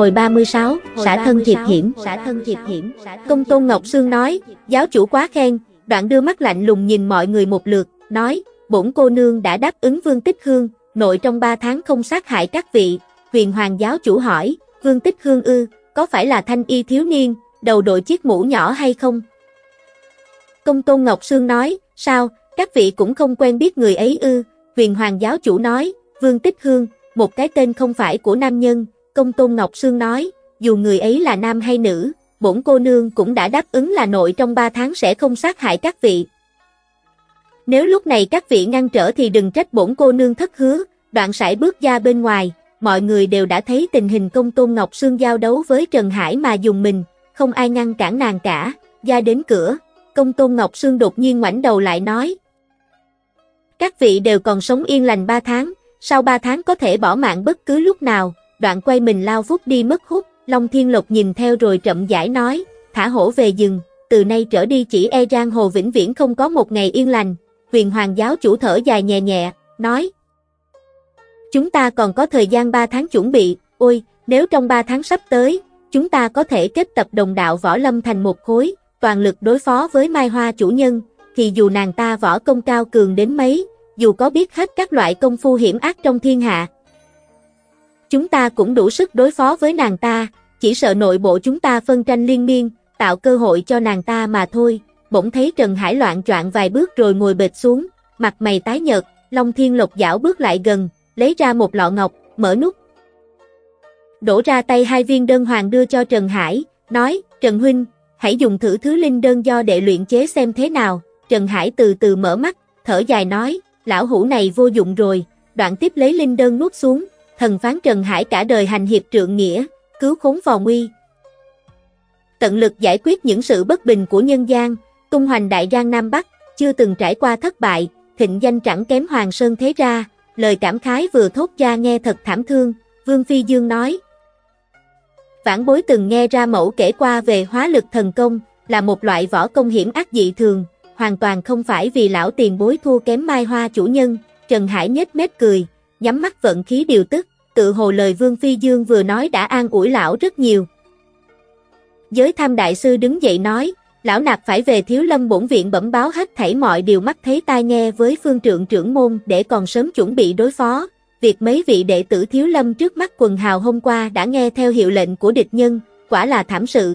Hồi 36, xã thân thiệp hiểm, xã thân thiệp hiểm. Công tôn Ngọc Sương nói, giáo chủ quá khen, đoạn đưa mắt lạnh lùng nhìn mọi người một lượt, nói, bổn cô nương đã đáp ứng Vương Tích Hương, nội trong 3 tháng không sát hại các vị. Huyền Hoàng giáo chủ hỏi, Vương Tích Hương ư, có phải là thanh y thiếu niên, đầu đội chiếc mũ nhỏ hay không? Công tôn Ngọc Sương nói, sao, các vị cũng không quen biết người ấy ư? Huyền Hoàng giáo chủ nói, Vương Tích Hương, một cái tên không phải của nam nhân, Công Tôn Ngọc Sương nói, dù người ấy là nam hay nữ, bổn cô nương cũng đã đáp ứng là nội trong 3 tháng sẽ không sát hại các vị. Nếu lúc này các vị ngăn trở thì đừng trách bổn cô nương thất hứa, đoạn sải bước ra bên ngoài, mọi người đều đã thấy tình hình công tôn Ngọc Sương giao đấu với Trần Hải mà dùng mình, không ai ngăn cản nàng cả, ra đến cửa, công tôn Ngọc Sương đột nhiên ngoảnh đầu lại nói. Các vị đều còn sống yên lành 3 tháng, sau 3 tháng có thể bỏ mạng bất cứ lúc nào, đoạn quay mình lao vút đi mất hút, Long Thiên Lộc nhìn theo rồi chậm rãi nói, thả hổ về rừng, từ nay trở đi chỉ e Giang Hồ vĩnh viễn không có một ngày yên lành, huyền hoàng giáo chủ thở dài nhẹ nhẹ, nói. Chúng ta còn có thời gian 3 tháng chuẩn bị, ôi, nếu trong 3 tháng sắp tới, chúng ta có thể kết tập đồng đạo võ lâm thành một khối, toàn lực đối phó với Mai Hoa chủ nhân, thì dù nàng ta võ công cao cường đến mấy, dù có biết hết các loại công phu hiểm ác trong thiên hạ, Chúng ta cũng đủ sức đối phó với nàng ta, chỉ sợ nội bộ chúng ta phân tranh liên miên, tạo cơ hội cho nàng ta mà thôi. Bỗng thấy Trần Hải loạn choạng vài bước rồi ngồi bệt xuống, mặt mày tái nhợt, Long Thiên Lộc dảo bước lại gần, lấy ra một lọ ngọc, mở nút. Đổ ra tay hai viên đơn hoàng đưa cho Trần Hải, nói, Trần Huynh, hãy dùng thử thứ linh đơn do đệ luyện chế xem thế nào. Trần Hải từ từ mở mắt, thở dài nói, lão hủ này vô dụng rồi, đoạn tiếp lấy linh đơn nuốt xuống, thần phán Trần Hải cả đời hành hiệp trượng nghĩa, cứu khốn vào nguy. Tận lực giải quyết những sự bất bình của nhân gian, tung hoành đại giang Nam Bắc, chưa từng trải qua thất bại, thịnh danh chẳng kém Hoàng Sơn thế ra, lời cảm khái vừa thốt ra nghe thật thảm thương, Vương Phi Dương nói. Vãn bối từng nghe ra mẫu kể qua về hóa lực thần công, là một loại võ công hiểm ác dị thường, hoàn toàn không phải vì lão tiền bối thua kém Mai Hoa chủ nhân, Trần Hải nhếch mép cười, nhắm mắt vận khí điều tức, tự hồ lời Vương Phi Dương vừa nói đã an ủi lão rất nhiều. Giới tham đại sư đứng dậy nói, lão nạp phải về thiếu lâm bổn viện bẩm báo hết thảy mọi điều mắt thấy tai nghe với phương trượng trưởng môn để còn sớm chuẩn bị đối phó. Việc mấy vị đệ tử thiếu lâm trước mắt quần hào hôm qua đã nghe theo hiệu lệnh của địch nhân, quả là thảm sự.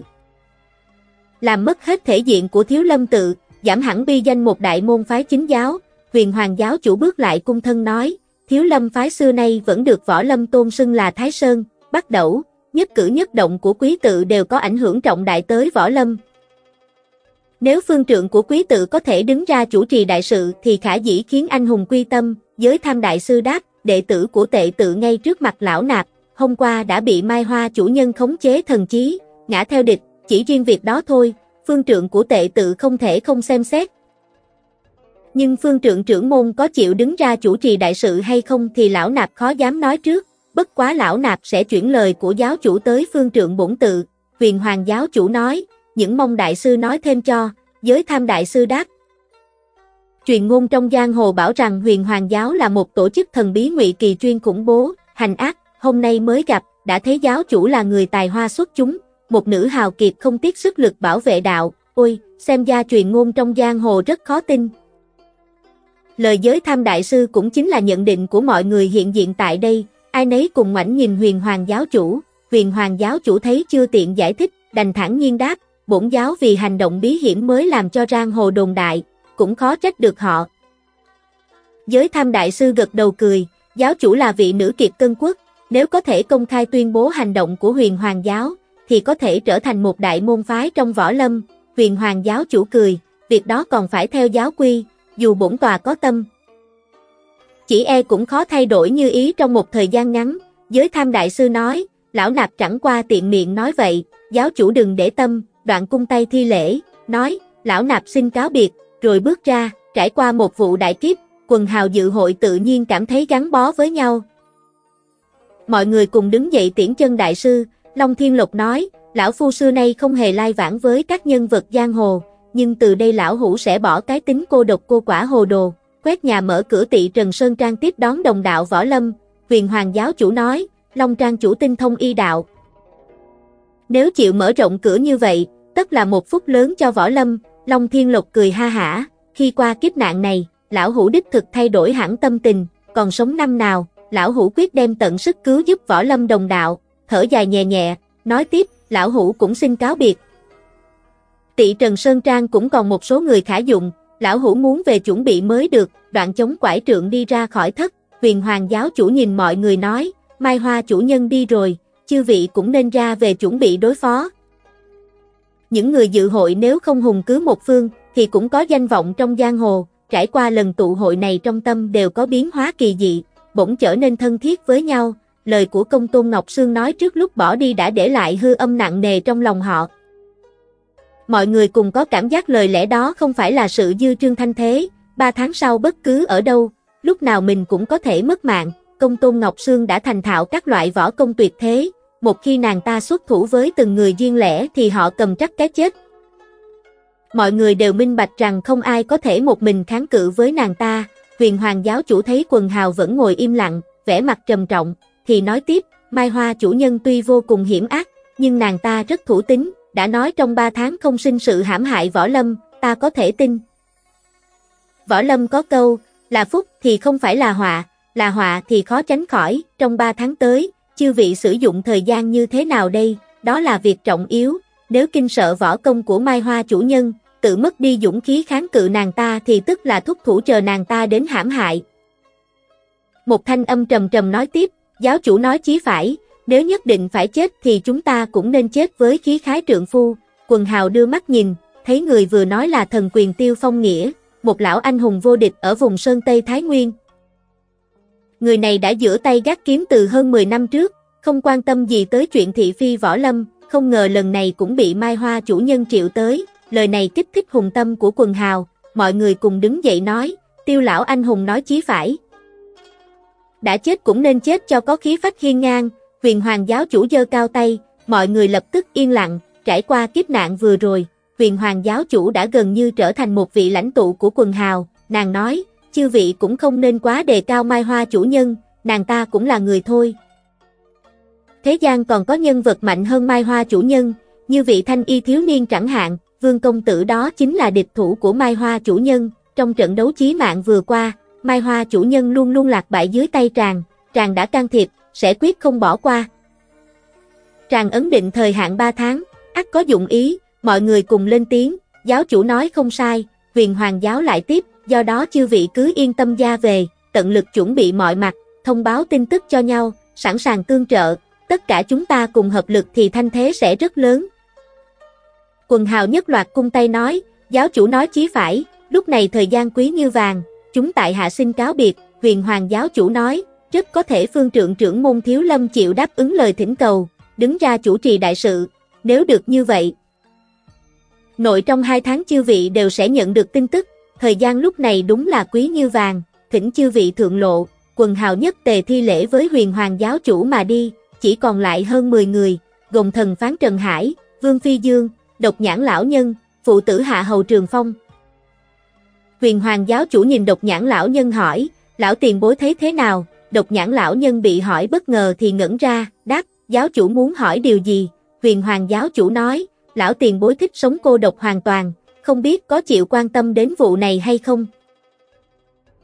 Làm mất hết thể diện của thiếu lâm tự, giảm hẳn bi danh một đại môn phái chính giáo, huyền hoàng giáo chủ bước lại cung thân nói, Thiếu lâm phái xưa nay vẫn được võ lâm tôn xưng là Thái Sơn, Bắc Đẩu, nhất cử nhất động của quý tự đều có ảnh hưởng trọng đại tới võ lâm. Nếu phương trượng của quý tự có thể đứng ra chủ trì đại sự thì khả dĩ khiến anh hùng quy tâm, giới tham đại sư đáp, đệ tử của tệ tự ngay trước mặt lão nạp, hôm qua đã bị Mai Hoa chủ nhân khống chế thần trí, ngã theo địch, chỉ riêng việc đó thôi, phương trượng của tệ tự không thể không xem xét, nhưng phương trượng trưởng môn có chịu đứng ra chủ trì đại sự hay không thì lão nạp khó dám nói trước, bất quá lão nạp sẽ chuyển lời của giáo chủ tới phương trượng bổn tự, huyền hoàng giáo chủ nói, những mong đại sư nói thêm cho, giới tham đại sư đáp. Truyền ngôn trong giang hồ bảo rằng huyền hoàng giáo là một tổ chức thần bí ngụy kỳ chuyên khủng bố, hành ác, hôm nay mới gặp, đã thấy giáo chủ là người tài hoa xuất chúng, một nữ hào kiệt không tiếc sức lực bảo vệ đạo, ôi, xem ra truyền ngôn trong giang hồ rất khó tin, Lời giới tham đại sư cũng chính là nhận định của mọi người hiện diện tại đây, ai nấy cùng ngoảnh nhìn huyền hoàng giáo chủ, huyền hoàng giáo chủ thấy chưa tiện giải thích, đành thẳng nhiên đáp, bổn giáo vì hành động bí hiểm mới làm cho rang hồ đồn đại, cũng khó trách được họ. Giới tham đại sư gật đầu cười, giáo chủ là vị nữ kiệt cân quốc, nếu có thể công khai tuyên bố hành động của huyền hoàng giáo, thì có thể trở thành một đại môn phái trong võ lâm, huyền hoàng giáo chủ cười, việc đó còn phải theo giáo quy, dù bổn tòa có tâm. Chỉ e cũng khó thay đổi như ý trong một thời gian ngắn, giới tham đại sư nói, lão nạp chẳng qua tiện miệng nói vậy, giáo chủ đừng để tâm, đoạn cung tay thi lễ, nói, lão nạp xin cáo biệt, rồi bước ra, trải qua một vụ đại kiếp, quần hào dự hội tự nhiên cảm thấy gắn bó với nhau. Mọi người cùng đứng dậy tiễn chân đại sư, Long Thiên Lộc nói, lão phu xưa nay không hề lai vãng với các nhân vật giang hồ, nhưng từ đây lão hủ sẽ bỏ cái tính cô độc cô quả hồ đồ, quét nhà mở cửa tị Trần Sơn Trang tiếp đón đồng đạo võ lâm, viền hoàng giáo chủ nói, Long Trang chủ tinh thông y đạo. Nếu chịu mở rộng cửa như vậy, tất là một phúc lớn cho võ lâm, Long Thiên Lộc cười ha hả, khi qua kiếp nạn này, lão hủ đích thực thay đổi hẳn tâm tình, còn sống năm nào, lão hủ quyết đem tận sức cứu giúp võ lâm đồng đạo, thở dài nhẹ nhẹ, nói tiếp, lão hủ cũng xin cáo biệt. Tị Trần Sơn Trang cũng còn một số người khả dụng, lão hủ muốn về chuẩn bị mới được, đoạn chống quải trượng đi ra khỏi thất, huyền hoàng giáo chủ nhìn mọi người nói, Mai Hoa chủ nhân đi rồi, chư vị cũng nên ra về chuẩn bị đối phó. Những người dự hội nếu không hùng cứ một phương, thì cũng có danh vọng trong giang hồ, trải qua lần tụ hội này trong tâm đều có biến hóa kỳ dị, bỗng trở nên thân thiết với nhau, lời của công tôn Ngọc Sương nói trước lúc bỏ đi đã để lại hư âm nặng nề trong lòng họ. Mọi người cùng có cảm giác lời lẽ đó không phải là sự dư trương thanh thế, ba tháng sau bất cứ ở đâu, lúc nào mình cũng có thể mất mạng, công tôn Ngọc Sương đã thành thạo các loại võ công tuyệt thế, một khi nàng ta xuất thủ với từng người duyên lẻ thì họ cầm chắc cái chết. Mọi người đều minh bạch rằng không ai có thể một mình kháng cự với nàng ta, huyền hoàng giáo chủ thấy quần hào vẫn ngồi im lặng, vẻ mặt trầm trọng, thì nói tiếp, Mai Hoa chủ nhân tuy vô cùng hiểm ác, nhưng nàng ta rất thủ tính, đã nói trong ba tháng không sinh sự hãm hại võ lâm, ta có thể tin. Võ lâm có câu, là phúc thì không phải là họa, là họa thì khó tránh khỏi, trong ba tháng tới, chư vị sử dụng thời gian như thế nào đây, đó là việc trọng yếu, nếu kinh sợ võ công của Mai Hoa chủ nhân, tự mất đi dũng khí kháng cự nàng ta thì tức là thúc thủ chờ nàng ta đến hãm hại. Một thanh âm trầm trầm nói tiếp, giáo chủ nói chí phải, nếu nhất định phải chết thì chúng ta cũng nên chết với khí khái trượng phu. Quần hào đưa mắt nhìn, thấy người vừa nói là thần quyền tiêu phong nghĩa, một lão anh hùng vô địch ở vùng Sơn Tây Thái Nguyên. Người này đã giữa tay gác kiếm từ hơn 10 năm trước, không quan tâm gì tới chuyện thị phi võ lâm, không ngờ lần này cũng bị Mai Hoa chủ nhân triệu tới, lời này kích thích hùng tâm của quần hào, mọi người cùng đứng dậy nói, tiêu lão anh hùng nói chí phải. Đã chết cũng nên chết cho có khí phách hiên ngang, huyền hoàng giáo chủ dơ cao tay, mọi người lập tức yên lặng, trải qua kiếp nạn vừa rồi, huyền hoàng giáo chủ đã gần như trở thành một vị lãnh tụ của quần hào, nàng nói, chư vị cũng không nên quá đề cao mai hoa chủ nhân, nàng ta cũng là người thôi. Thế gian còn có nhân vật mạnh hơn mai hoa chủ nhân, như vị thanh y thiếu niên chẳng hạn, vương công tử đó chính là địch thủ của mai hoa chủ nhân, trong trận đấu chí mạng vừa qua, mai hoa chủ nhân luôn luôn lạc bại dưới tay tràng, tràng đã can thiệp, sẽ quyết không bỏ qua. Tràng ấn định thời hạn 3 tháng, ắt có dụng ý, mọi người cùng lên tiếng, giáo chủ nói không sai, huyền hoàng giáo lại tiếp, do đó chư vị cứ yên tâm gia về, tận lực chuẩn bị mọi mặt, thông báo tin tức cho nhau, sẵn sàng tương trợ, tất cả chúng ta cùng hợp lực thì thanh thế sẽ rất lớn. Quần hào nhất loạt cung tay nói, giáo chủ nói chí phải, lúc này thời gian quý như vàng, chúng tại hạ xin cáo biệt, huyền hoàng giáo chủ nói, chức có thể phương trượng trưởng môn thiếu lâm chịu đáp ứng lời thỉnh cầu, đứng ra chủ trì đại sự, nếu được như vậy. Nội trong hai tháng chư vị đều sẽ nhận được tin tức, thời gian lúc này đúng là quý như vàng, thỉnh chư vị thượng lộ, quần hào nhất tề thi lễ với huyền hoàng giáo chủ mà đi, chỉ còn lại hơn 10 người, gồm thần phán Trần Hải, Vương Phi Dương, độc nhãn lão nhân, phụ tử hạ hầu trường phong. Huyền hoàng giáo chủ nhìn độc nhãn lão nhân hỏi, lão tiền bối thấy thế nào, độc nhãn lão nhân bị hỏi bất ngờ thì ngẩn ra, đáp, giáo chủ muốn hỏi điều gì, huyền hoàng giáo chủ nói, lão tiền bối thích sống cô độc hoàn toàn, không biết có chịu quan tâm đến vụ này hay không.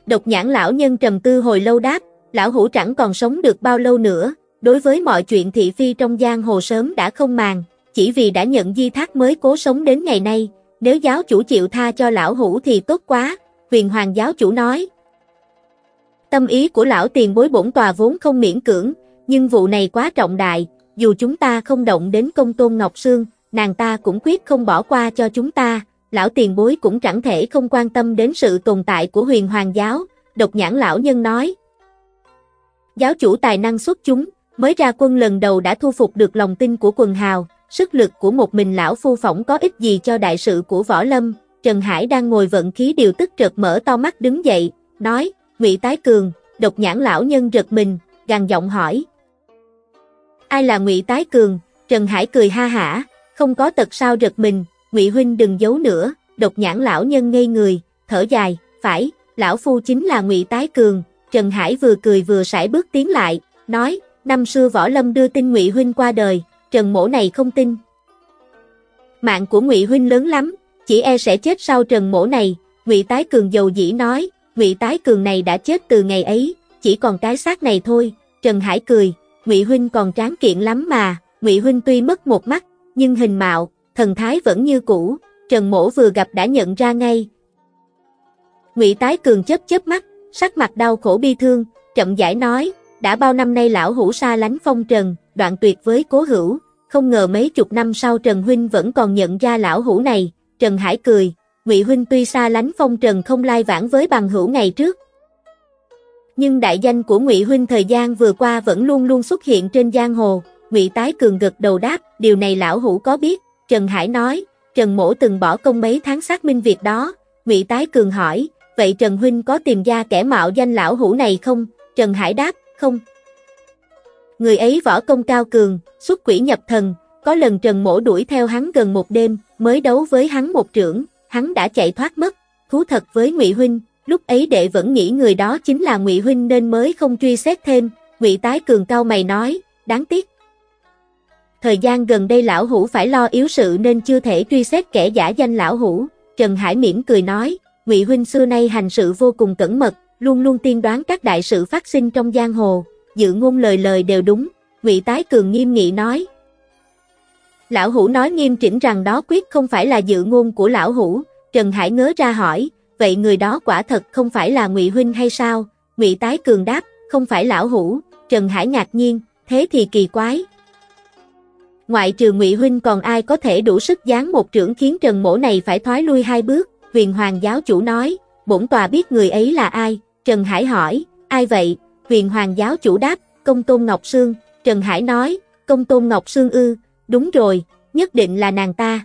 Độc nhãn lão nhân trầm tư hồi lâu đáp, lão hủ chẳng còn sống được bao lâu nữa, đối với mọi chuyện thị phi trong giang hồ sớm đã không màng, chỉ vì đã nhận di thác mới cố sống đến ngày nay, nếu giáo chủ chịu tha cho lão hủ thì tốt quá, huyền hoàng giáo chủ nói. Tâm ý của lão tiền bối bổn tòa vốn không miễn cưỡng, nhưng vụ này quá trọng đại, dù chúng ta không động đến công tôn Ngọc Sương, nàng ta cũng quyết không bỏ qua cho chúng ta, lão tiền bối cũng chẳng thể không quan tâm đến sự tồn tại của huyền hoàng giáo, độc nhãn lão nhân nói. Giáo chủ tài năng xuất chúng, mới ra quân lần đầu đã thu phục được lòng tin của quần hào, sức lực của một mình lão phu phỏng có ích gì cho đại sự của võ lâm, Trần Hải đang ngồi vận khí điều tức trật mở to mắt đứng dậy, nói, ngụy Tái Cường, độc nhãn lão nhân rực mình, gằn giọng hỏi. Ai là ngụy Tái Cường? Trần Hải cười ha hả, không có tật sao rực mình, ngụy huynh đừng giấu nữa, độc nhãn lão nhân ngây người, thở dài, phải, lão phu chính là ngụy Tái Cường, Trần Hải vừa cười vừa sải bước tiến lại, nói, năm xưa võ lâm đưa tin ngụy huynh qua đời, Trần Mỗ này không tin. Mạng của Ngụy huynh lớn lắm, chỉ e sẽ chết sau Trần Mỗ này, Ngụy Tái Cường dầu dĩ nói, Ngụy Tái Cường này đã chết từ ngày ấy, chỉ còn cái xác này thôi. Trần Hải cười, Ngụy huynh còn tráng kiện lắm mà, Ngụy huynh tuy mất một mắt, nhưng hình mạo, thần thái vẫn như cũ, Trần Mỗ vừa gặp đã nhận ra ngay. Ngụy Tái Cường chớp chớp mắt, sắc mặt đau khổ bi thương, chậm rãi nói, đã bao năm nay lão hủ xa lánh phong trần, đoạn tuyệt với cố hữu, không ngờ mấy chục năm sau Trần Huynh vẫn còn nhận ra lão hủ này, Trần Hải cười, Ngụy Huynh tuy xa lánh phong trần không lai vãng với bằng hữu ngày trước. Nhưng đại danh của Ngụy Huynh thời gian vừa qua vẫn luôn luôn xuất hiện trên giang hồ, Ngụy Tái Cường gật đầu đáp, điều này lão hủ có biết, Trần Hải nói, Trần Mỗ từng bỏ công mấy tháng xác minh việc đó, Ngụy Tái Cường hỏi, vậy Trần Huynh có tìm ra kẻ mạo danh lão hủ này không? Trần Hải đáp, không. Người ấy võ công cao cường, xuất quỷ nhập thần, có lần Trần Mỗ đuổi theo hắn gần một đêm, mới đấu với hắn một trưởng, hắn đã chạy thoát mất. Thú thật với Ngụy huynh, lúc ấy đệ vẫn nghĩ người đó chính là Ngụy huynh nên mới không truy xét thêm. Ngụy Tái Cường cao mày nói, đáng tiếc. Thời gian gần đây lão hủ phải lo yếu sự nên chưa thể truy xét kẻ giả danh lão hủ. Trần Hải mỉm cười nói, Ngụy huynh xưa nay hành sự vô cùng cẩn mật, luôn luôn tiên đoán các đại sự phát sinh trong giang hồ, dự ngôn lời lời đều đúng, Ngụy Tái Cường nghiêm nghị nói. Lão Hủ nói nghiêm chỉnh rằng đó quyết không phải là dự ngôn của Lão Hủ, Trần Hải ngớ ra hỏi, vậy người đó quả thật không phải là Ngụy Huynh hay sao? Ngụy Tái Cường đáp, không phải Lão Hủ, Trần Hải ngạc nhiên, thế thì kỳ quái. Ngoại trừ Ngụy Huynh còn ai có thể đủ sức giáng một trưởng khiến Trần Mỗ này phải thoái lui hai bước, huyền hoàng giáo chủ nói, bổn tòa biết người ấy là ai, Trần Hải hỏi, ai vậy? Huyền Hoàng giáo chủ đáp, công tôn Ngọc Sương, Trần Hải nói, công tôn Ngọc Sương ư, đúng rồi, nhất định là nàng ta.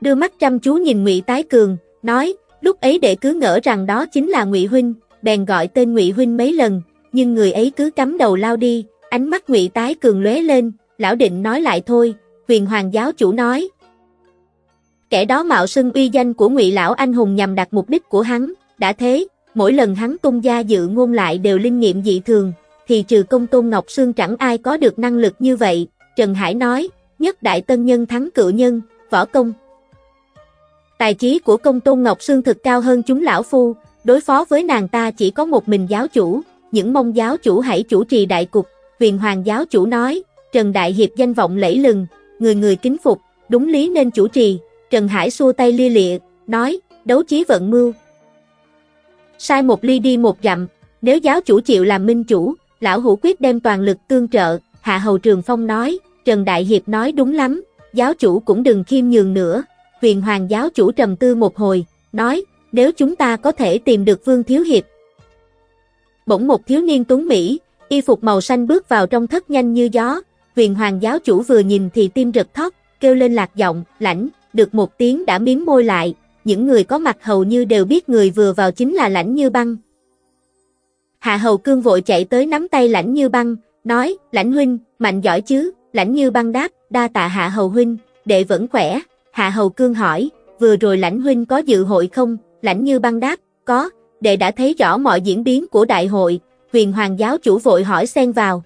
Đưa mắt chăm chú nhìn Ngụy Tái Cường, nói, lúc ấy đệ cứ ngỡ rằng đó chính là Ngụy huynh, bèn gọi tên Ngụy huynh mấy lần, nhưng người ấy cứ cắm đầu lao đi, ánh mắt Ngụy Tái Cường lóe lên, lão định nói lại thôi, Huyền Hoàng giáo chủ nói. Kẻ đó mạo xưng uy danh của Ngụy lão anh hùng nhằm đạt mục đích của hắn, đã thế, mỗi lần hắn tung gia dự ngôn lại đều linh nghiệm dị thường, thì trừ công tôn Ngọc Sương chẳng ai có được năng lực như vậy, Trần Hải nói, nhất đại tân nhân thắng cự nhân, võ công. Tài trí của công tôn Ngọc Sương thực cao hơn chúng lão phu, đối phó với nàng ta chỉ có một mình giáo chủ, những mong giáo chủ hãy chủ trì đại cục, viền hoàng giáo chủ nói, Trần Đại Hiệp danh vọng lẫy lừng, người người kính phục, đúng lý nên chủ trì, Trần Hải xua tay lia lịa, nói, đấu chí vận mưu, Sai một ly đi một dặm, nếu giáo chủ chịu làm minh chủ, lão hủ quyết đem toàn lực tương trợ, Hạ Hầu Trường Phong nói, Trần Đại Hiệp nói đúng lắm, giáo chủ cũng đừng khiêm nhường nữa. Huyền Hoàng giáo chủ trầm tư một hồi, nói, nếu chúng ta có thể tìm được Vương Thiếu Hiệp. Bỗng một thiếu niên tuấn Mỹ, y phục màu xanh bước vào trong thất nhanh như gió, huyền hoàng giáo chủ vừa nhìn thì tim rực thót, kêu lên lạc giọng, lãnh, được một tiếng đã miếm môi lại, những người có mặt hầu như đều biết người vừa vào chính là lãnh như băng. Hạ hầu cương vội chạy tới nắm tay lãnh như băng, nói, lãnh huynh, mạnh giỏi chứ, lãnh như băng đáp, đa tạ hạ hầu huynh, đệ vẫn khỏe, hạ hầu cương hỏi, vừa rồi lãnh huynh có dự hội không, lãnh như băng đáp, có, đệ đã thấy rõ mọi diễn biến của đại hội, huyền hoàng giáo chủ vội hỏi xen vào.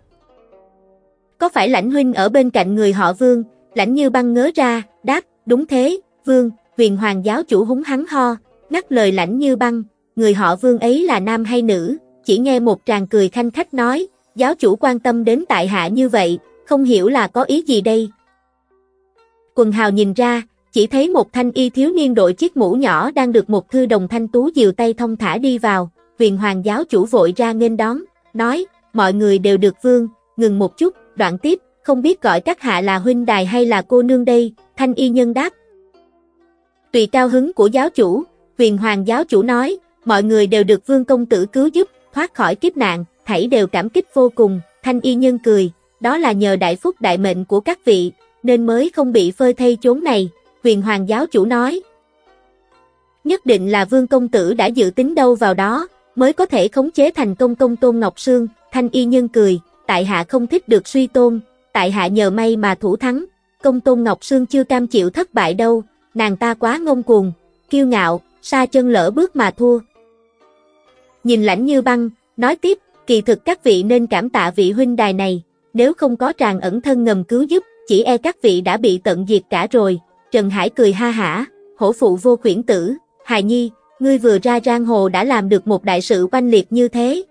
Có phải lãnh huynh ở bên cạnh người họ vương, lãnh như băng ngớ ra, đáp, đúng thế, vương, huyền hoàng giáo chủ húng hắn ho, ngắt lời lãnh như băng, người họ vương ấy là nam hay nữ, chỉ nghe một tràng cười khanh khách nói, giáo chủ quan tâm đến tại hạ như vậy, không hiểu là có ý gì đây. Quần hào nhìn ra, chỉ thấy một thanh y thiếu niên đội chiếc mũ nhỏ đang được một thư đồng thanh tú dìu tay thông thả đi vào, viền hoàng giáo chủ vội ra nghênh đón, nói, mọi người đều được vương, ngừng một chút, đoạn tiếp, không biết gọi các hạ là huynh đài hay là cô nương đây, thanh y nhân đáp. Tùy cao hứng của giáo chủ, viền hoàng giáo chủ nói, mọi người đều được vương công tử cứu giúp, thoát khỏi kiếp nạn, thảy đều cảm kích vô cùng, thanh y nhân cười, đó là nhờ đại phúc đại mệnh của các vị, nên mới không bị phơi thay chốn này, huyền hoàng giáo chủ nói. Nhất định là vương công tử đã dự tính đâu vào đó, mới có thể khống chế thành công công tôn Ngọc Sương, thanh y nhân cười, tại hạ không thích được suy tôn, tại hạ nhờ may mà thủ thắng, công tôn Ngọc Sương chưa cam chịu thất bại đâu, nàng ta quá ngông cuồng, kiêu ngạo, xa chân lỡ bước mà thua. Nhìn lãnh như băng, nói tiếp, kỳ thực các vị nên cảm tạ vị huynh đài này, nếu không có tràng ẩn thân ngầm cứu giúp, chỉ e các vị đã bị tận diệt cả rồi. Trần Hải cười ha hả, hổ phụ vô khuyển tử, hài nhi, ngươi vừa ra giang hồ đã làm được một đại sự oanh liệt như thế.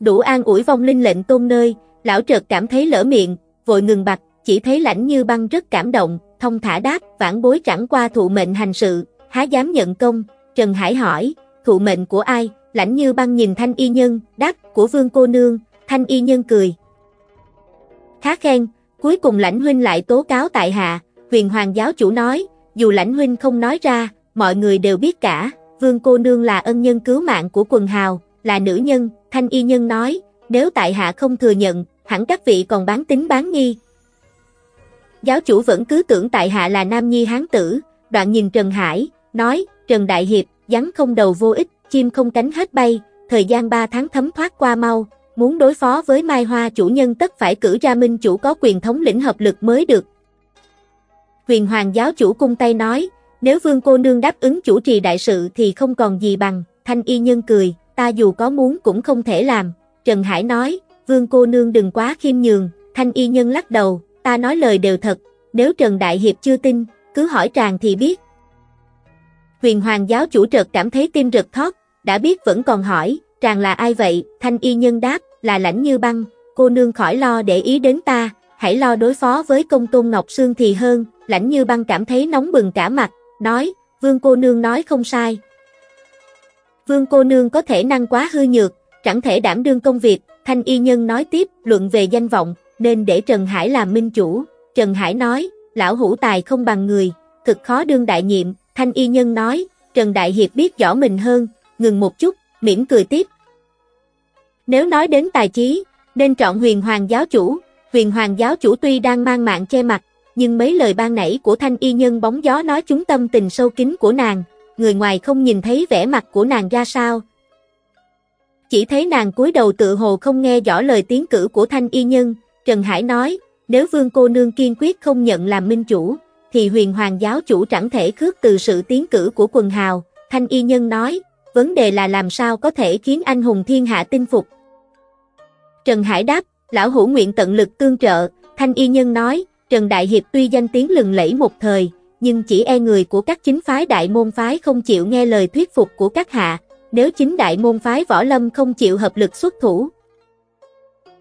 Đủ an ủi vong linh lệnh tôn nơi, lão trợt cảm thấy lỡ miệng, vội ngừng bạch, chỉ thấy lãnh như băng rất cảm động, thông thả đáp, vãn bối chẳng qua thụ mệnh hành sự, há dám nhận công, Trần Hải hỏi, thụ mệnh của ai, lãnh như băng nhìn thanh y nhân, đáp, của vương cô nương, thanh y nhân cười. Khá khen, cuối cùng lãnh huynh lại tố cáo tại hạ, huyền hoàng giáo chủ nói, dù lãnh huynh không nói ra, mọi người đều biết cả, vương cô nương là ân nhân cứu mạng của quần hào, là nữ nhân, thanh y nhân nói, nếu tại hạ không thừa nhận, hẳn các vị còn bán tính bán nghi. Giáo chủ vẫn cứ tưởng tại hạ là nam nhi hán tử, đoạn nhìn Trần Hải, nói, Trần Đại Hiệp, rắn không đầu vô ích, chim không cánh hết bay, thời gian 3 tháng thấm thoát qua mau, muốn đối phó với Mai Hoa chủ nhân tất phải cử ra minh chủ có quyền thống lĩnh hợp lực mới được. Huyền Hoàng giáo chủ cung tay nói, nếu vương cô nương đáp ứng chủ trì đại sự thì không còn gì bằng, thanh y nhân cười, ta dù có muốn cũng không thể làm. Trần Hải nói, vương cô nương đừng quá khiêm nhường, thanh y nhân lắc đầu, ta nói lời đều thật, nếu Trần Đại Hiệp chưa tin, cứ hỏi tràng thì biết. Huyền Hoàng giáo chủ trợt cảm thấy tim rực thoát đã biết vẫn còn hỏi, tràng là ai vậy, thanh y nhân đáp, là lãnh như băng, cô nương khỏi lo để ý đến ta, hãy lo đối phó với công tôn Ngọc Sương thì hơn, lãnh như băng cảm thấy nóng bừng cả mặt, nói, vương cô nương nói không sai. Vương cô nương có thể năng quá hư nhược, chẳng thể đảm đương công việc, thanh y nhân nói tiếp, luận về danh vọng, nên để Trần Hải làm minh chủ. Trần Hải nói, lão hữu tài không bằng người, thực khó đương đại nhiệm, thanh y nhân nói, Trần Đại Hiệp biết rõ mình hơn, ngừng một chút, mỉm cười tiếp. Nếu nói đến tài trí, nên chọn huyền hoàng giáo chủ, huyền hoàng giáo chủ tuy đang mang mạng che mặt, nhưng mấy lời ban nãy của thanh y nhân bóng gió nói chúng tâm tình sâu kín của nàng, người ngoài không nhìn thấy vẻ mặt của nàng ra sao. Chỉ thấy nàng cúi đầu tự hồ không nghe rõ lời tiến cử của thanh y nhân, Trần Hải nói, nếu vương cô nương kiên quyết không nhận làm minh chủ, thì huyền hoàng giáo chủ chẳng thể khước từ sự tiến cử của quần hào, thanh y nhân nói, vấn đề là làm sao có thể khiến anh hùng thiên hạ tin phục. Trần Hải đáp, lão hữu nguyện tận lực tương trợ, thanh y nhân nói, Trần Đại Hiệp tuy danh tiếng lừng lẫy một thời, nhưng chỉ e người của các chính phái đại môn phái không chịu nghe lời thuyết phục của các hạ, nếu chính đại môn phái võ lâm không chịu hợp lực xuất thủ.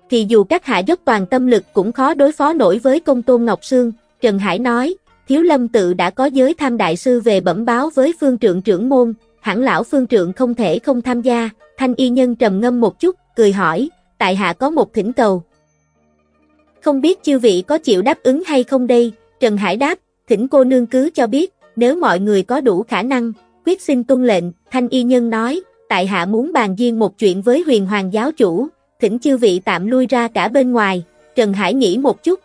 Thì dù các hạ dốc toàn tâm lực cũng khó đối phó nổi với công tôn Ngọc Sương, Trần Hải nói, Thiếu Lâm tự đã có giới tham đại sư về bẩm báo với phương trượng trưởng môn, hẳn lão phương trượng không thể không tham gia, thanh y nhân trầm ngâm một chút, cười hỏi, tại hạ có một thỉnh cầu. Không biết chư vị có chịu đáp ứng hay không đây, Trần Hải đáp, thỉnh cô nương cứ cho biết, nếu mọi người có đủ khả năng, quyết xin tuân lệnh, thanh y nhân nói, tại hạ muốn bàn riêng một chuyện với huyền hoàng giáo chủ, thỉnh chư vị tạm lui ra cả bên ngoài, Trần Hải nghĩ một chút.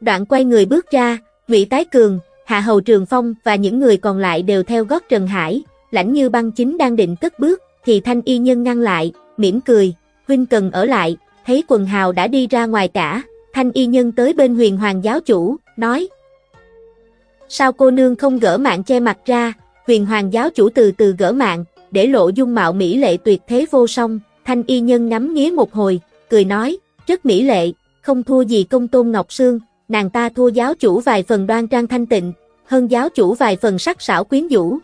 Đoạn quay người bước ra, Ngụy Tái Cường, Hạ Hầu Trường Phong và những người còn lại đều theo gót Trần Hải, lãnh như băng chính đang định cất bước, thì thanh y nhân ngăn lại, mỉm cười, huynh cần ở lại, thấy quần hào đã đi ra ngoài cả, thanh y nhân tới bên huyền hoàng giáo chủ, nói. Sao cô nương không gỡ mạng che mặt ra, huyền hoàng giáo chủ từ từ gỡ mạng, để lộ dung mạo mỹ lệ tuyệt thế vô song, thanh y nhân ngắm nghía một hồi, cười nói, rất mỹ lệ, không thua gì công tôn Ngọc Sương, nàng ta thua giáo chủ vài phần đoan trang thanh tịnh, hơn giáo chủ vài phần sắc sảo quyến rũ.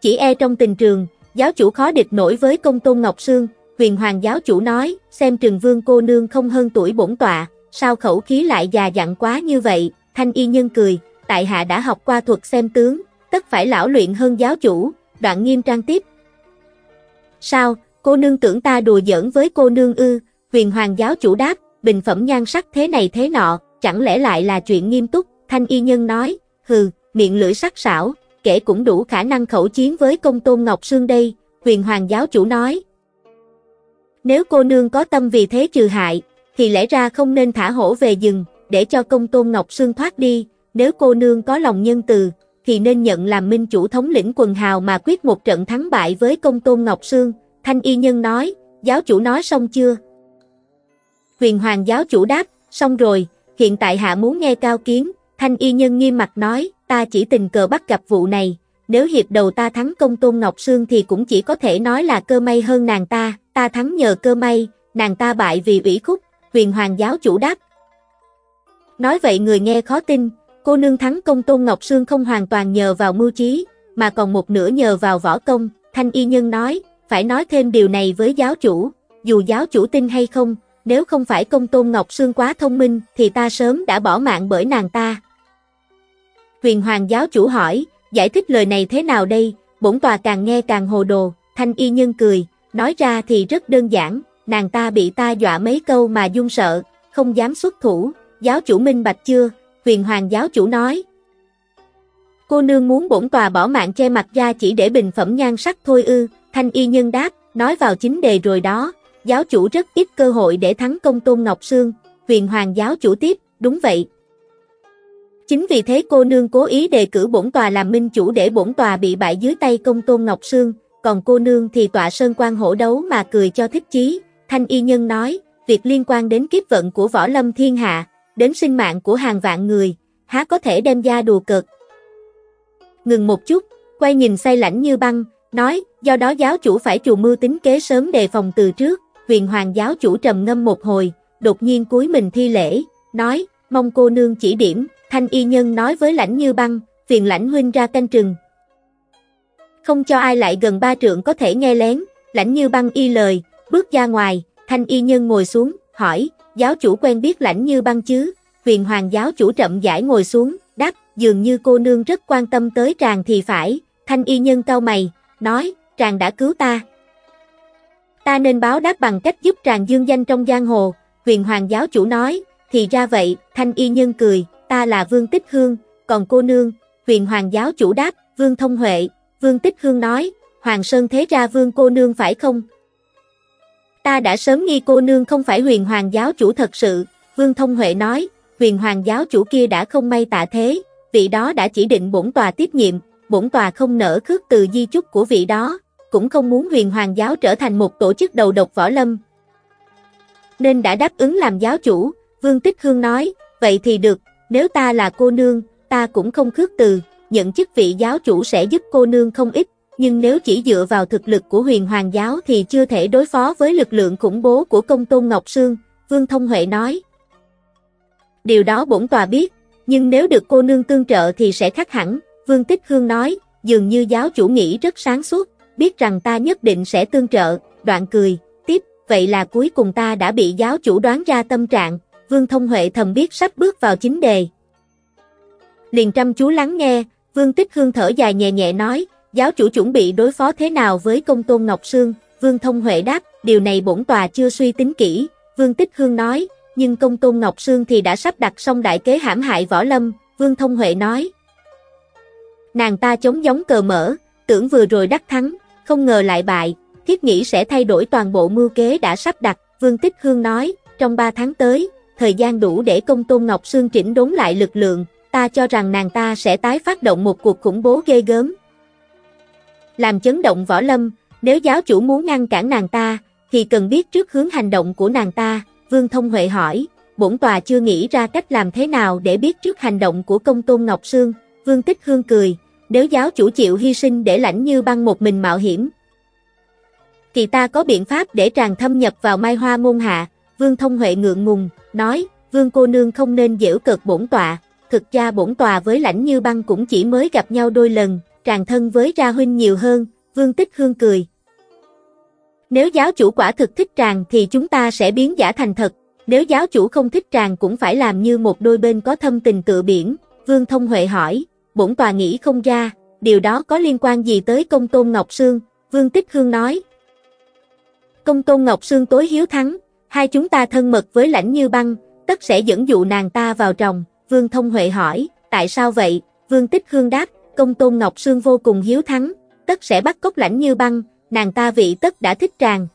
chỉ e trong tình trường, giáo chủ khó địch nổi với công tôn Ngọc Sương, huyền hoàng giáo chủ nói, xem trừng vương cô nương không hơn tuổi bổn tọa, sao khẩu khí lại già dặn quá như vậy, thanh y nhân cười, tại hạ đã học qua thuật xem tướng, tất phải lão luyện hơn giáo chủ, đoạn nghiêm trang tiếp. Sao, cô nương tưởng ta đùa giỡn với cô nương ư, huyền hoàng giáo chủ đáp, bình phẩm nhan sắc thế này thế nọ, chẳng lẽ lại là chuyện nghiêm túc, thanh y nhân nói, hừ, miệng lưỡi sắc sảo, kể cũng đủ khả năng khẩu chiến với công tôn Ngọc Sương đây, huyền hoàng giáo chủ nói. Nếu cô nương có tâm vì thế trừ hại, thì lẽ ra không nên thả hổ về rừng, để cho công tôn Ngọc Sương thoát đi, nếu cô nương có lòng nhân từ, thì nên nhận làm minh chủ thống lĩnh quần hào mà quyết một trận thắng bại với công tôn Ngọc Sương, thanh y nhân nói, giáo chủ nói xong chưa? Huyền hoàng giáo chủ đáp, xong rồi, hiện tại hạ muốn nghe cao kiến, thanh y nhân nghiêm mặt nói, ta chỉ tình cờ bắt gặp vụ này, nếu hiệp đầu ta thắng công tôn Ngọc Sương thì cũng chỉ có thể nói là cơ may hơn nàng ta, ta thắng nhờ cơ may, nàng ta bại vì ủy khúc, huyền hoàng giáo chủ đáp. Nói vậy người nghe khó tin, cô nương thắng công tôn Ngọc Sương không hoàn toàn nhờ vào mưu trí, mà còn một nửa nhờ vào võ công, thanh y nhân nói, phải nói thêm điều này với giáo chủ, dù giáo chủ tin hay không, nếu không phải công tôn Ngọc Sương quá thông minh thì ta sớm đã bỏ mạng bởi nàng ta. Huyền Hoàng giáo chủ hỏi, giải thích lời này thế nào đây, bổn tòa càng nghe càng hồ đồ, thanh y nhân cười, nói ra thì rất đơn giản, nàng ta bị ta dọa mấy câu mà dung sợ, không dám xuất thủ, giáo chủ minh bạch chưa, huyền hoàng giáo chủ nói. Cô nương muốn bổn tòa bỏ mạng che mặt ra chỉ để bình phẩm nhan sắc thôi ư, thanh y nhân đáp, nói vào chính đề rồi đó, giáo chủ rất ít cơ hội để thắng công tôn Ngọc Sương, huyền hoàng giáo chủ tiếp, đúng vậy. Chính vì thế cô nương cố ý đề cử bổn tòa làm minh chủ để bổn tòa bị bại dưới tay công tôn Ngọc Sương, còn cô nương thì tọa sơn quan hổ đấu mà cười cho thích chí, thanh y nhân nói, việc liên quan đến kiếp vận của võ lâm thiên hạ, đến sinh mạng của hàng vạn người, há có thể đem ra đùa cợt. Ngừng một chút, quay nhìn say lãnh như băng, nói, do đó giáo chủ phải trù mưu tính kế sớm đề phòng từ trước, huyền hoàng giáo chủ trầm ngâm một hồi, đột nhiên cúi mình thi lễ, nói, mong cô nương chỉ điểm, thanh y nhân nói với lãnh như băng, phiền lãnh huynh ra canh trừng. Không cho ai lại gần ba trượng có thể nghe lén, lãnh như băng y lời, bước ra ngoài, thanh y nhân ngồi xuống, hỏi, giáo chủ quen biết lãnh như băng chứ, huyền hoàng giáo chủ chậm giải ngồi xuống, đáp, dường như cô nương rất quan tâm tới tràng thì phải, thanh y nhân cau mày, nói, tràng đã cứu ta. Ta nên báo đáp bằng cách giúp tràng dương danh trong giang hồ, huyền hoàng giáo chủ nói, thì ra vậy, thanh y nhân cười, ta là Vương Tích Hương, còn cô nương, huyền hoàng giáo chủ đáp, Vương Thông Huệ, Vương Tích Hương nói, Hoàng Sơn thế ra Vương cô nương phải không? Ta đã sớm nghi cô nương không phải huyền hoàng giáo chủ thật sự, Vương Thông Huệ nói, huyền hoàng giáo chủ kia đã không may tạ thế, vị đó đã chỉ định bổn tòa tiếp nhiệm, bổn tòa không nỡ khước từ di chúc của vị đó, cũng không muốn huyền hoàng giáo trở thành một tổ chức đầu độc võ lâm. Nên đã đáp ứng làm giáo chủ, Vương Tích Hương nói, vậy thì được, nếu ta là cô nương, ta cũng không khước từ, nhận chức vị giáo chủ sẽ giúp cô nương không ít, nhưng nếu chỉ dựa vào thực lực của huyền hoàng giáo thì chưa thể đối phó với lực lượng khủng bố của công tôn Ngọc Sương, Vương Thông Huệ nói. Điều đó bổn tòa biết, nhưng nếu được cô nương tương trợ thì sẽ khác hẳn, Vương Tích Hương nói, dường như giáo chủ nghĩ rất sáng suốt, biết rằng ta nhất định sẽ tương trợ, đoạn cười, tiếp, vậy là cuối cùng ta đã bị giáo chủ đoán ra tâm trạng, Vương Thông Huệ thầm biết sắp bước vào chính đề. Liền chăm chú lắng nghe, Vương Tích Hương thở dài nhẹ nhẹ nói, giáo chủ chuẩn bị đối phó thế nào với công tôn Ngọc Sương, Vương Thông Huệ đáp, điều này bổn tòa chưa suy tính kỹ, Vương Tích Hương nói, nhưng công tôn Ngọc Sương thì đã sắp đặt xong đại kế hãm hại võ lâm, Vương Thông Huệ nói. Nàng ta chống giống cờ mở, tưởng vừa rồi đắc thắng, không ngờ lại bại, thiết nghĩ sẽ thay đổi toàn bộ mưu kế đã sắp đặt, Vương Tích Hương nói, trong 3 tháng tới, thời gian đủ để công tôn Ngọc Sương chỉnh đốn lại lực lượng, ta cho rằng nàng ta sẽ tái phát động một cuộc khủng bố ghê gớm. Làm chấn động võ lâm, nếu giáo chủ muốn ngăn cản nàng ta, thì cần biết trước hướng hành động của nàng ta, Vương Thông Huệ hỏi, bổn tòa chưa nghĩ ra cách làm thế nào để biết trước hành động của công tôn Ngọc Sương, Vương Tích Hương cười, nếu giáo chủ chịu hy sinh để lãnh như băng một mình mạo hiểm. Thì ta có biện pháp để tràn thâm nhập vào mai hoa môn hạ, Vương Thông Huệ ngượng ngùng, nói, Vương cô nương không nên dễu cợt bổn tọa, thực ra bổn tòa với lãnh như băng cũng chỉ mới gặp nhau đôi lần, tràng thân với ra huynh nhiều hơn, Vương Tích Hương cười. Nếu giáo chủ quả thực thích tràng thì chúng ta sẽ biến giả thành thật, nếu giáo chủ không thích tràng cũng phải làm như một đôi bên có thâm tình tựa biển, Vương Thông Huệ hỏi, bổn tòa nghĩ không ra, điều đó có liên quan gì tới công tôn Ngọc Sương, Vương Tích Hương nói. Công tôn Ngọc Sương tối hiếu thắng, hai chúng ta thân mật với lãnh như băng, tất sẽ dẫn dụ nàng ta vào tròng, Vương Thông Huệ hỏi, tại sao vậy, Vương Tích Hương đáp, công tôn Ngọc Sương vô cùng hiếu thắng, tất sẽ bắt cốc lãnh như băng, nàng ta vị tất đã thích tràng.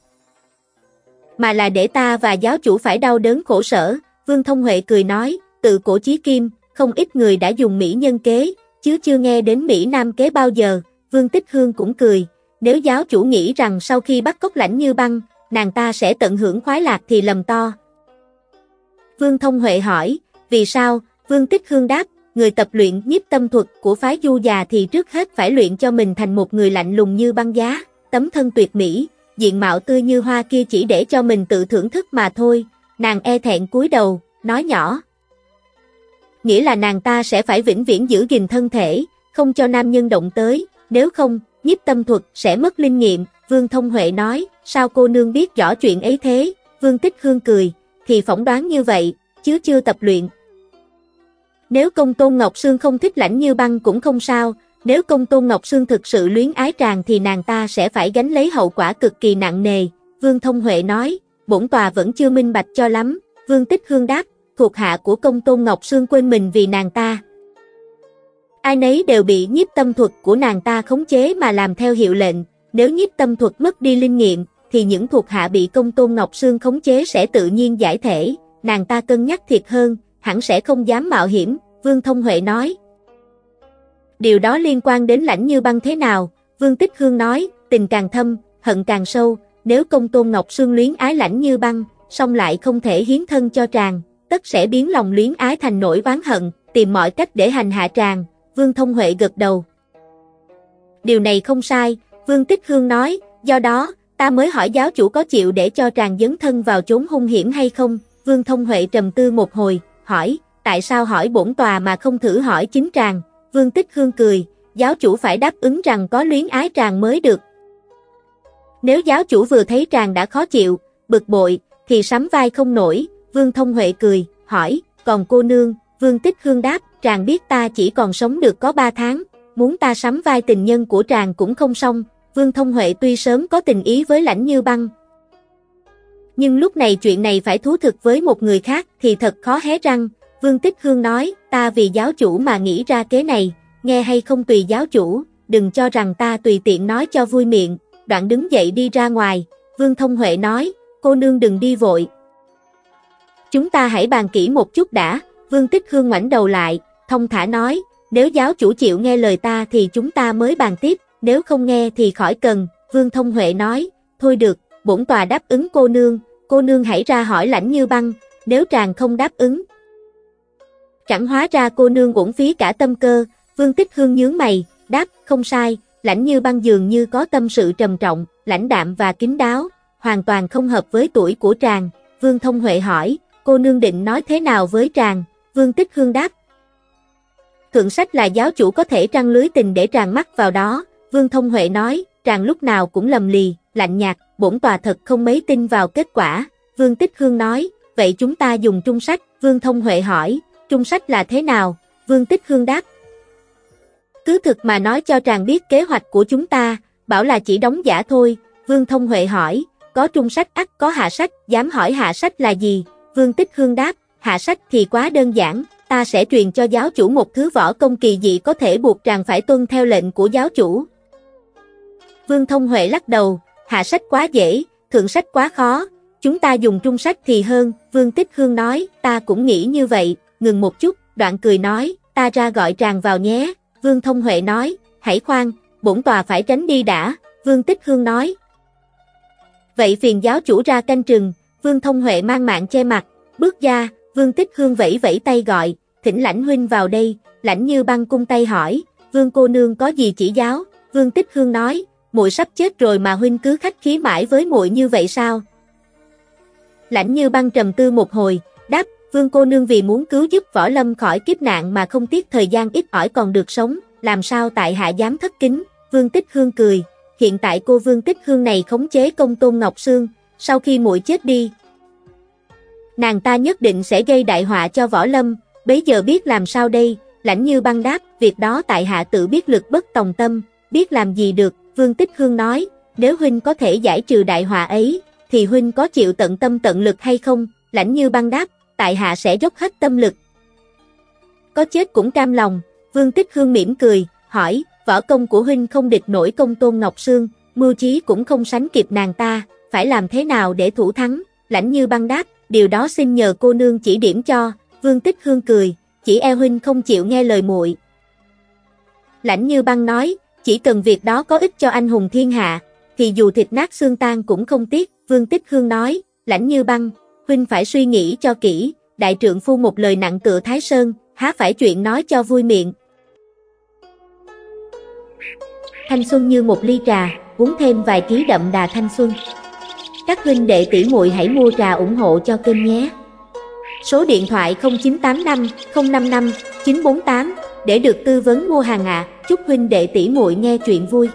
Mà là để ta và giáo chủ phải đau đớn khổ sở, Vương Thông Huệ cười nói, tự cổ chí kim, không ít người đã dùng Mỹ nhân kế, chứ chưa nghe đến Mỹ Nam kế bao giờ, Vương Tích Hương cũng cười, nếu giáo chủ nghĩ rằng sau khi bắt cốc lãnh như băng, nàng ta sẽ tận hưởng khoái lạc thì lầm to. Vương Thông Huệ hỏi, vì sao, Vương Tích Hương đáp, người tập luyện nhiếp tâm thuật của phái du già thì trước hết phải luyện cho mình thành một người lạnh lùng như băng giá, tấm thân tuyệt mỹ, diện mạo tươi như hoa kia chỉ để cho mình tự thưởng thức mà thôi, nàng e thẹn cúi đầu, nói nhỏ. Nghĩa là nàng ta sẽ phải vĩnh viễn giữ gìn thân thể, không cho nam nhân động tới, nếu không, nhiếp tâm thuật sẽ mất linh nghiệm, Vương Thông Huệ nói, sao cô nương biết rõ chuyện ấy thế, Vương Tích Hương cười, thì phỏng đoán như vậy, chứ chưa tập luyện. Nếu công tôn Ngọc Sương không thích lãnh như băng cũng không sao, nếu công tôn Ngọc Sương thực sự luyến ái tràng thì nàng ta sẽ phải gánh lấy hậu quả cực kỳ nặng nề, Vương Thông Huệ nói, bổn tòa vẫn chưa minh bạch cho lắm, Vương Tích Hương đáp, thuộc hạ của công tôn Ngọc Sương quên mình vì nàng ta. Ai nấy đều bị nhiếp tâm thuật của nàng ta khống chế mà làm theo hiệu lệnh, nếu nhiếp tâm thuật mất đi linh nghiệm, thì những thuộc hạ bị công tôn Ngọc Sương khống chế sẽ tự nhiên giải thể, nàng ta cân nhắc thiệt hơn, hẳn sẽ không dám mạo hiểm, Vương Thông Huệ nói. Điều đó liên quan đến lãnh như băng thế nào, Vương Tích Hương nói, tình càng thâm, hận càng sâu, nếu công tôn Ngọc Sương luyến ái lãnh như băng, song lại không thể hiến thân cho tràng, tất sẽ biến lòng luyến ái thành nỗi oán hận, tìm mọi cách để hành hạ tràng, Vương Thông Huệ gật đầu. Điều này không sai, Vương Tích Hương nói, do đó, ta mới hỏi giáo chủ có chịu để cho tràng dấn thân vào chốn hung hiểm hay không, Vương Thông Huệ trầm tư một hồi, hỏi, tại sao hỏi bổn tòa mà không thử hỏi chính tràng, Vương Tích Hương cười, giáo chủ phải đáp ứng rằng có luyến ái tràng mới được. Nếu giáo chủ vừa thấy tràng đã khó chịu, bực bội, thì sắm vai không nổi, Vương Thông Huệ cười, hỏi, còn cô nương, Vương Tích Hương đáp, tràng biết ta chỉ còn sống được có 3 tháng, muốn ta sắm vai tình nhân của tràng cũng không xong, Vương Thông Huệ tuy sớm có tình ý với lãnh như băng. Nhưng lúc này chuyện này phải thú thực với một người khác thì thật khó hé răng, Vương Tích Hương nói, ta vì giáo chủ mà nghĩ ra kế này, nghe hay không tùy giáo chủ, đừng cho rằng ta tùy tiện nói cho vui miệng, đoạn đứng dậy đi ra ngoài, Vương Thông Huệ nói, cô nương đừng đi vội. Chúng ta hãy bàn kỹ một chút đã, Vương Tích Hương ngoảnh đầu lại, thông thả nói, nếu giáo chủ chịu nghe lời ta thì chúng ta mới bàn tiếp, nếu không nghe thì khỏi cần, Vương Thông Huệ nói, thôi được, bổn tòa đáp ứng cô nương, cô nương hãy ra hỏi lãnh như băng, nếu tràng không đáp ứng. Chẳng hóa ra cô nương uổng phí cả tâm cơ, Vương Tích Hương nhướng mày, đáp, không sai, lãnh như băng dường như có tâm sự trầm trọng, lãnh đạm và kín đáo, hoàn toàn không hợp với tuổi của tràng, Vương Thông Huệ hỏi, cô nương định nói thế nào với tràng, Vương Tích Hương đáp. Thượng sách là giáo chủ có thể trăng lưới tình để tràng mắt vào đó, Vương Thông Huệ nói, tràng lúc nào cũng lầm lì, lạnh nhạt, bổn tòa thật không mấy tin vào kết quả, Vương Tích Hương nói, vậy chúng ta dùng trung sách, Vương Thông Huệ hỏi, trung sách là thế nào, Vương Tích Hương đáp. Cứ thực mà nói cho tràng biết kế hoạch của chúng ta, bảo là chỉ đóng giả thôi, Vương Thông Huệ hỏi, có trung sách ắt có hạ sách, dám hỏi hạ sách là gì, Vương Tích Hương đáp, hạ sách thì quá đơn giản, ta sẽ truyền cho giáo chủ một thứ võ công kỳ dị có thể buộc tràng phải tuân theo lệnh của giáo chủ. Vương Thông Huệ lắc đầu, hạ sách quá dễ, thượng sách quá khó, chúng ta dùng trung sách thì hơn, Vương Tích Hương nói, ta cũng nghĩ như vậy, ngừng một chút, đoạn cười nói, ta ra gọi tràng vào nhé, Vương Thông Huệ nói, hãy khoan, bổn tòa phải tránh đi đã, Vương Tích Hương nói. Vậy phiền giáo chủ ra canh trừng, Vương Thông Huệ mang mạng che mặt, bước ra, Vương Tích Hương vẫy vẫy tay gọi, thỉnh lãnh huynh vào đây, lãnh như băng cung tay hỏi, Vương cô nương có gì chỉ giáo, Vương Tích Hương nói, muội sắp chết rồi mà huynh cứ khách khí mãi với muội như vậy sao? Lãnh như băng trầm tư một hồi, đáp, Vương cô nương vì muốn cứu giúp võ lâm khỏi kiếp nạn mà không tiếc thời gian ít ỏi còn được sống, làm sao tại hạ dám thất kính, Vương Tích Hương cười, hiện tại cô Vương Tích Hương này khống chế công tôn Ngọc Sương, sau khi muội chết đi. Nàng ta nhất định sẽ gây đại họa cho võ lâm, bấy giờ biết làm sao đây, lãnh như băng đáp, việc đó tại hạ tự biết lực bất tòng tâm, biết làm gì được, Vương Tích Hương nói, nếu huynh có thể giải trừ đại họa ấy, thì huynh có chịu tận tâm tận lực hay không, lãnh như băng đáp, tại hạ sẽ dốc hết tâm lực. Có chết cũng cam lòng, Vương Tích Hương mỉm cười, hỏi, võ công của huynh không địch nổi công tôn Ngọc Sương, mưu trí cũng không sánh kịp nàng ta, phải làm thế nào để thủ thắng, lãnh như băng đáp, điều đó xin nhờ cô nương chỉ điểm cho, Vương Tích Hương cười, chỉ e huynh không chịu nghe lời muội. Lãnh như băng nói, chỉ cần việc đó có ích cho anh hùng thiên hạ, thì dù thịt nát xương tan cũng không tiếc, Vương Tích Hương nói, lãnh như băng, huynh phải suy nghĩ cho kỹ, đại trượng phu một lời nặng tựa Thái Sơn, há phải chuyện nói cho vui miệng. Thanh xuân như một ly trà, uống thêm vài ký đậm đà thanh xuân. Các huynh đệ tỷ muội hãy mua trà ủng hộ cho kênh nhé. Số điện thoại 0985 055 948 để được tư vấn mua hàng ạ. À. Chúc huynh đệ tỷ muội nghe chuyện vui.